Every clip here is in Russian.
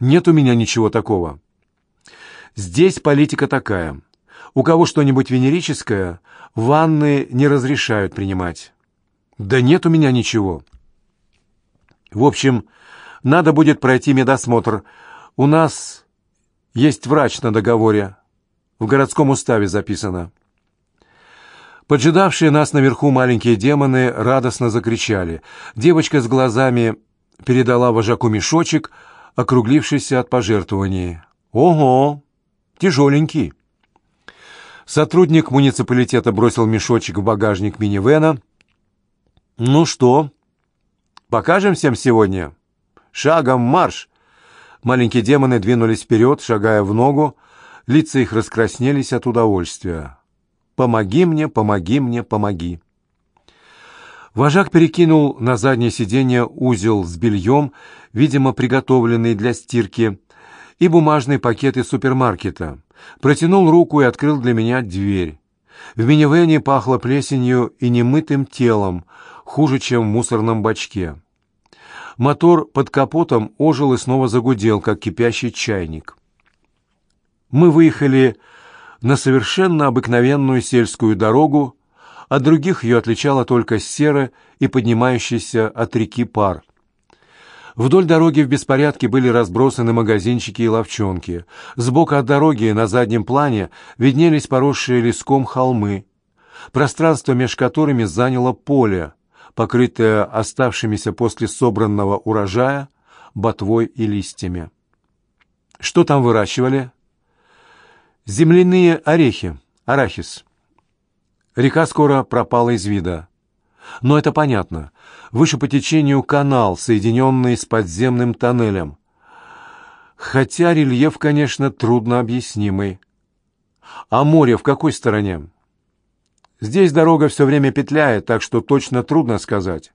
Нет у меня ничего такого. Здесь политика такая. У кого что-нибудь венерическое, ванны не разрешают принимать. Да нет у меня ничего. В общем, надо будет пройти медосмотр. У нас есть врач на договоре. В городском уставе записано. Поджидавшие нас наверху маленькие демоны радостно закричали. Девочка с глазами передала вожаку мешочек, округлившийся от пожертвований. «Ого! Тяжеленький!» Сотрудник муниципалитета бросил мешочек в багажник минивэна. «Ну что, покажем всем сегодня?» «Шагом марш!» Маленькие демоны двинулись вперед, шагая в ногу. Лица их раскраснелись от удовольствия. «Помоги мне, помоги мне, помоги!» Вожак перекинул на заднее сиденье узел с бельем, видимо, приготовленный для стирки, и бумажный пакет из супермаркета. Протянул руку и открыл для меня дверь. В минивэне пахло плесенью и немытым телом, хуже, чем в мусорном бачке. Мотор под капотом ожил и снова загудел, как кипящий чайник. Мы выехали на совершенно обыкновенную сельскую дорогу, от других ее отличала только сера и поднимающийся от реки пар. Вдоль дороги в беспорядке были разбросаны магазинчики и ловчонки. Сбоку от дороги на заднем плане виднелись поросшие леском холмы, пространство меж которыми заняло поле, покрытое оставшимися после собранного урожая ботвой и листьями. Что там выращивали? Земляные орехи, арахис. Река скоро пропала из вида. Но это понятно. Выше по течению канал, соединенный с подземным тоннелем. Хотя рельеф, конечно, трудно объяснимый. А море в какой стороне? Здесь дорога все время петляет, так что точно трудно сказать.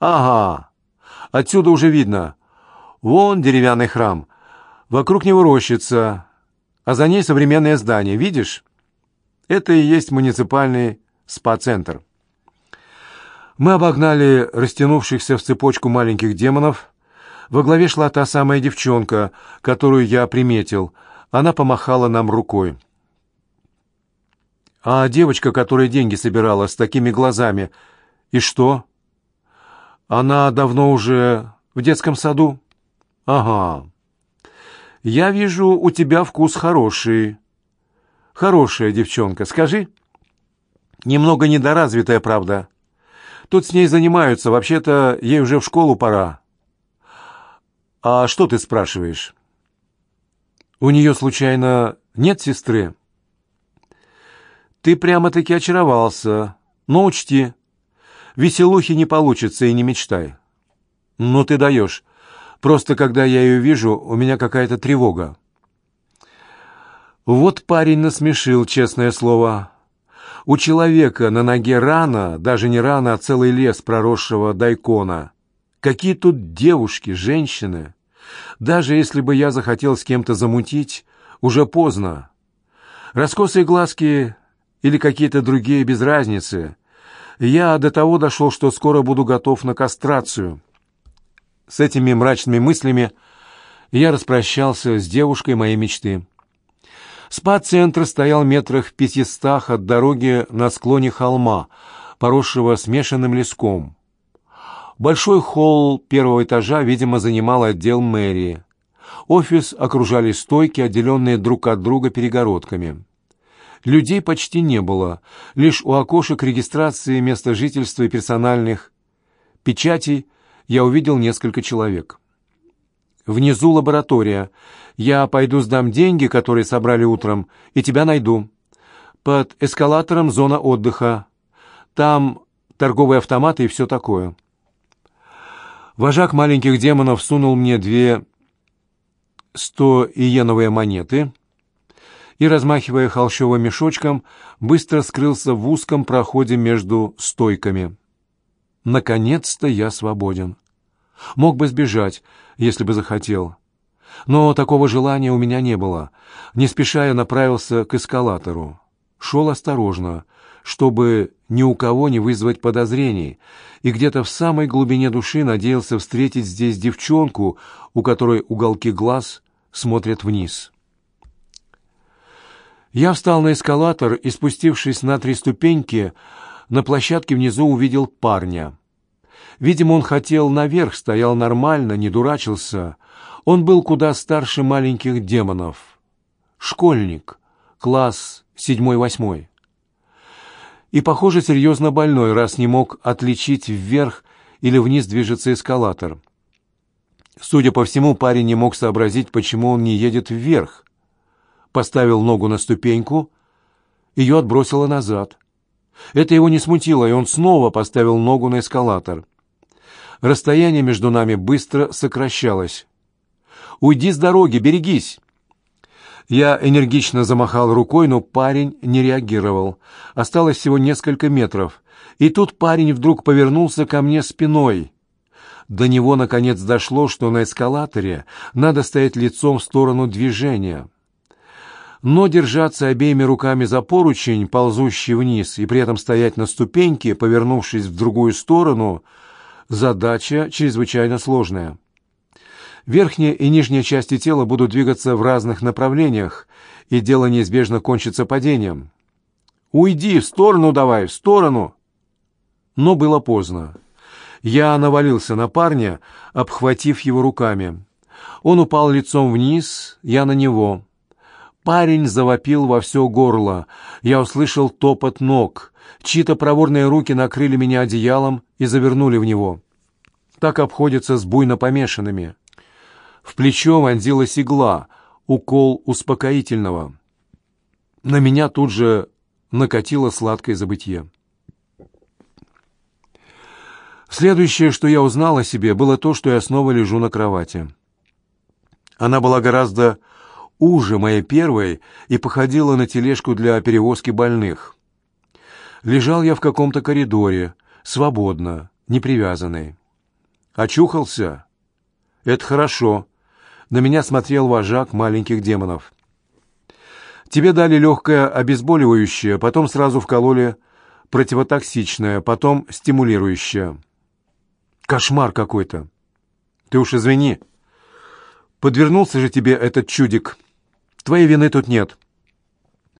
Ага, отсюда уже видно. Вон деревянный храм. Вокруг него рощица, а за ней современное здание. Видишь? Это и есть муниципальный спа-центр. Мы обогнали растянувшихся в цепочку маленьких демонов. Во главе шла та самая девчонка, которую я приметил. Она помахала нам рукой. А девочка, которая деньги собирала, с такими глазами, и что? Она давно уже в детском саду? Ага. Я вижу, у тебя вкус хороший. Хорошая девчонка, скажи. Немного недоразвитая, правда. Тут с ней занимаются, вообще-то ей уже в школу пора. А что ты спрашиваешь? У нее, случайно, нет сестры? Ты прямо-таки очаровался. Но учти, веселухи не получится и не мечтай. Ну ты даешь. Просто когда я ее вижу, у меня какая-то тревога. Вот парень насмешил, честное слово. У человека на ноге рана, даже не рана, а целый лес проросшего дайкона. Какие тут девушки, женщины? Даже если бы я захотел с кем-то замутить, уже поздно. Раскосые глазки или какие-то другие без разницы. Я до того дошел, что скоро буду готов на кастрацию. С этими мрачными мыслями я распрощался с девушкой моей мечты. Спа-центр стоял метрах в пятистах от дороги на склоне холма, поросшего смешанным леском. Большой холл первого этажа, видимо, занимал отдел мэрии. Офис окружали стойки, отделенные друг от друга перегородками. Людей почти не было, лишь у окошек регистрации места жительства и персональных печатей я увидел несколько человек. Внизу лаборатория. Я пойду сдам деньги, которые собрали утром, и тебя найду. Под эскалатором зона отдыха. Там торговые автоматы и все такое. Вожак маленьких демонов сунул мне две сто иеновые монеты и, размахивая холщовым мешочком, быстро скрылся в узком проходе между стойками. Наконец-то я свободен. Мог бы сбежать, если бы захотел. Но такого желания у меня не было. Не спеша я направился к эскалатору. Шел осторожно, чтобы ни у кого не вызвать подозрений, и где-то в самой глубине души надеялся встретить здесь девчонку, у которой уголки глаз смотрят вниз. Я встал на эскалатор и, спустившись на три ступеньки, на площадке внизу увидел парня. Видимо, он хотел наверх, стоял нормально, не дурачился. Он был куда старше маленьких демонов. Школьник, класс седьмой-восьмой и, похоже, серьезно больной, раз не мог отличить вверх или вниз движется эскалатор. Судя по всему, парень не мог сообразить, почему он не едет вверх. Поставил ногу на ступеньку, ее отбросило назад. Это его не смутило, и он снова поставил ногу на эскалатор. Расстояние между нами быстро сокращалось. «Уйди с дороги, берегись!» Я энергично замахал рукой, но парень не реагировал. Осталось всего несколько метров. И тут парень вдруг повернулся ко мне спиной. До него наконец дошло, что на эскалаторе надо стоять лицом в сторону движения. Но держаться обеими руками за поручень, ползущий вниз, и при этом стоять на ступеньке, повернувшись в другую сторону, задача чрезвычайно сложная. Верхняя и нижняя части тела будут двигаться в разных направлениях, и дело неизбежно кончится падением. «Уйди, в сторону давай, в сторону!» Но было поздно. Я навалился на парня, обхватив его руками. Он упал лицом вниз, я на него. Парень завопил во все горло. Я услышал топот ног. Чьи-то проворные руки накрыли меня одеялом и завернули в него. Так обходится с буйно помешанными. В плечо вонзилась игла, укол успокоительного. На меня тут же накатило сладкое забытье. Следующее, что я узнал о себе, было то, что я снова лежу на кровати. Она была гораздо уже моей первой и походила на тележку для перевозки больных. Лежал я в каком-то коридоре, свободно, непривязанный. Очухался? Это хорошо. На меня смотрел вожак маленьких демонов. Тебе дали легкое обезболивающее, потом сразу вкололи противотоксичное, потом стимулирующее. Кошмар какой-то. Ты уж извини. Подвернулся же тебе этот чудик. Твоей вины тут нет.